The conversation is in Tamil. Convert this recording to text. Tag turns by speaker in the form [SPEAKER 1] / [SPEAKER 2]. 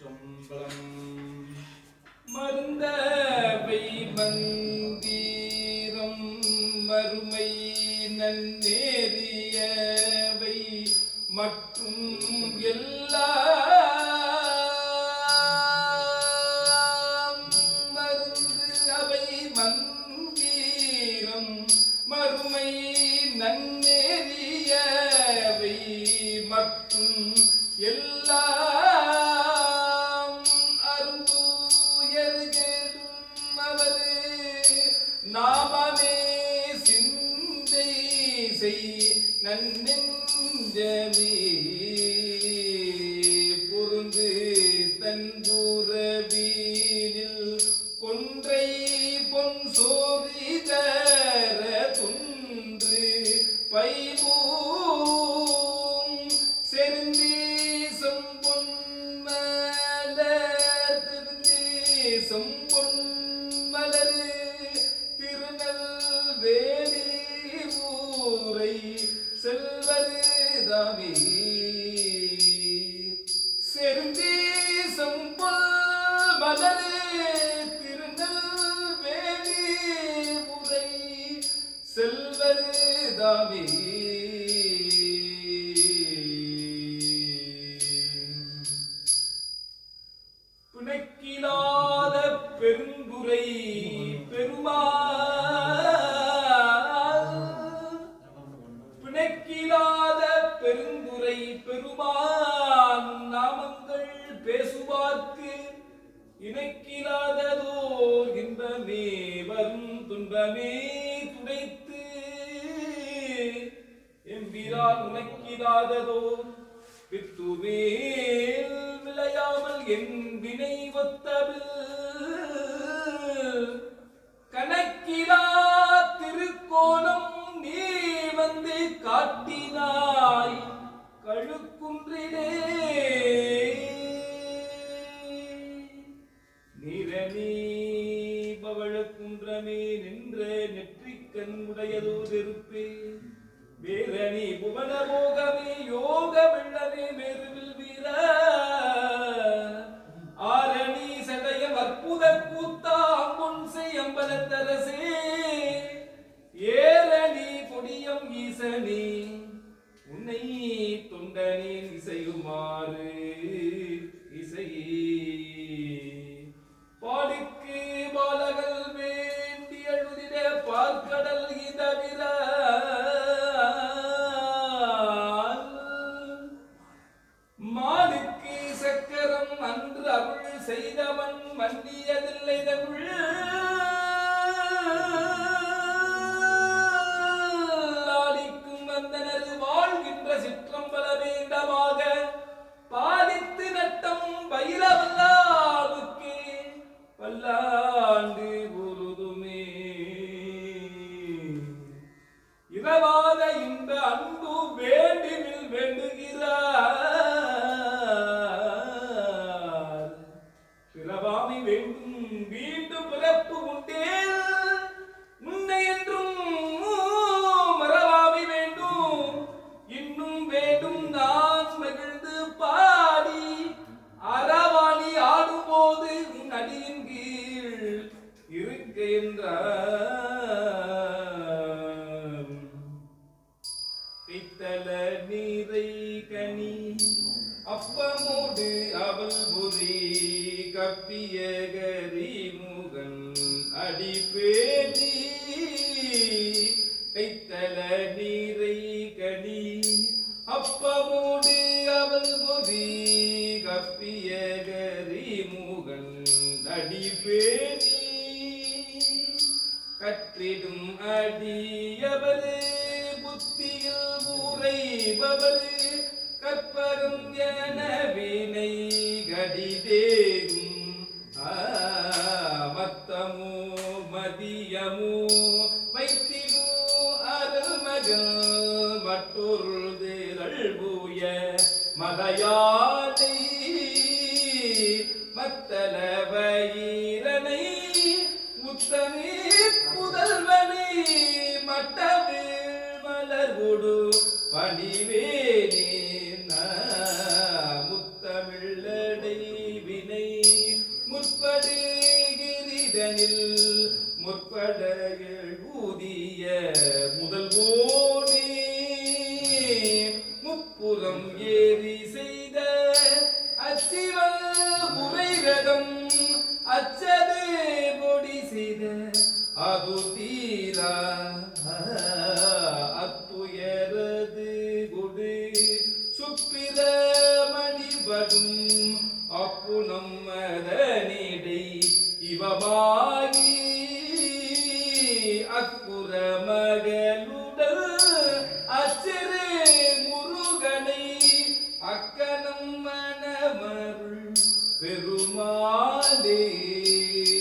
[SPEAKER 1] திருச்சிற்றம்பலம் மருந்தவை மந்தீரம் மறுமை நன்னேறியவை மற்றும் எல்லா மருந்து அவை மந்தீரம் மறுமை நன்னேறியவை மற்றும் எல்லா செய் நன்னெஞ்சமே பொருந்து தன்புறவீனில் கொன்றை பொன் சோதி தர துன்று பைபூம் செருந்தீசம் பொன் மலர் திருந்தீசம் பொன் செருந்தீசம் பொன் மலர் திருநெல்வேலி ஊரை செல்வருதாமே பிணக்கிலாத பெருந்துரை பெருமாள். பிணக்கிலாத பெருந்துரை பெருமான் நாமங்கள் பேசுவார்க்கு இணைக்கிலாததோர் இன்பமே வரும் துன்பமே துடைத்து எம்பிரால் உனக்கிலாததோர் வித்துமேல் விளையாமல் என் வினை ஒத்தவில் நெற்றிக்கண் வெறுப்பே. வேரணி புவன போகமே யோக வெள்ளமே மெருவில் வீர. ஆரணி சதயம் அற்புத கூத்தா கூத்தாம்பொன் செய்யம்பலத்தரசே ஏரணி கொடியம் ஈசனி உன்னை தொண்டனின் இசையுமாறு. தாண்டி பொழுதுமே. இரவாத இந்த அன்பு வேண்டுமில் வேண்டுகிறார். பிறவாமை வேண்டும் பித்தள நீரை கனி. அப்பமோடு அவள் புரி கப்பிய கரி முகன் அடிப்பேடி கைத்தல நீரை கனி. அப்பமோடு அவள் புரி கப்பிய கரி முகன் அடிப்பேடி கற்றிடும் அடியவரே புத்தியில் உரைபவரு கற்பரும் என வினை கடிதேகும். மத்தமோ மதியமோ வைத்திமோ அருள் மகள் மற்றொரு திரள் பூய மலையானை மத்தல வயிரனை முத்தமே புதல்வனை மட்ட Vale Sunday.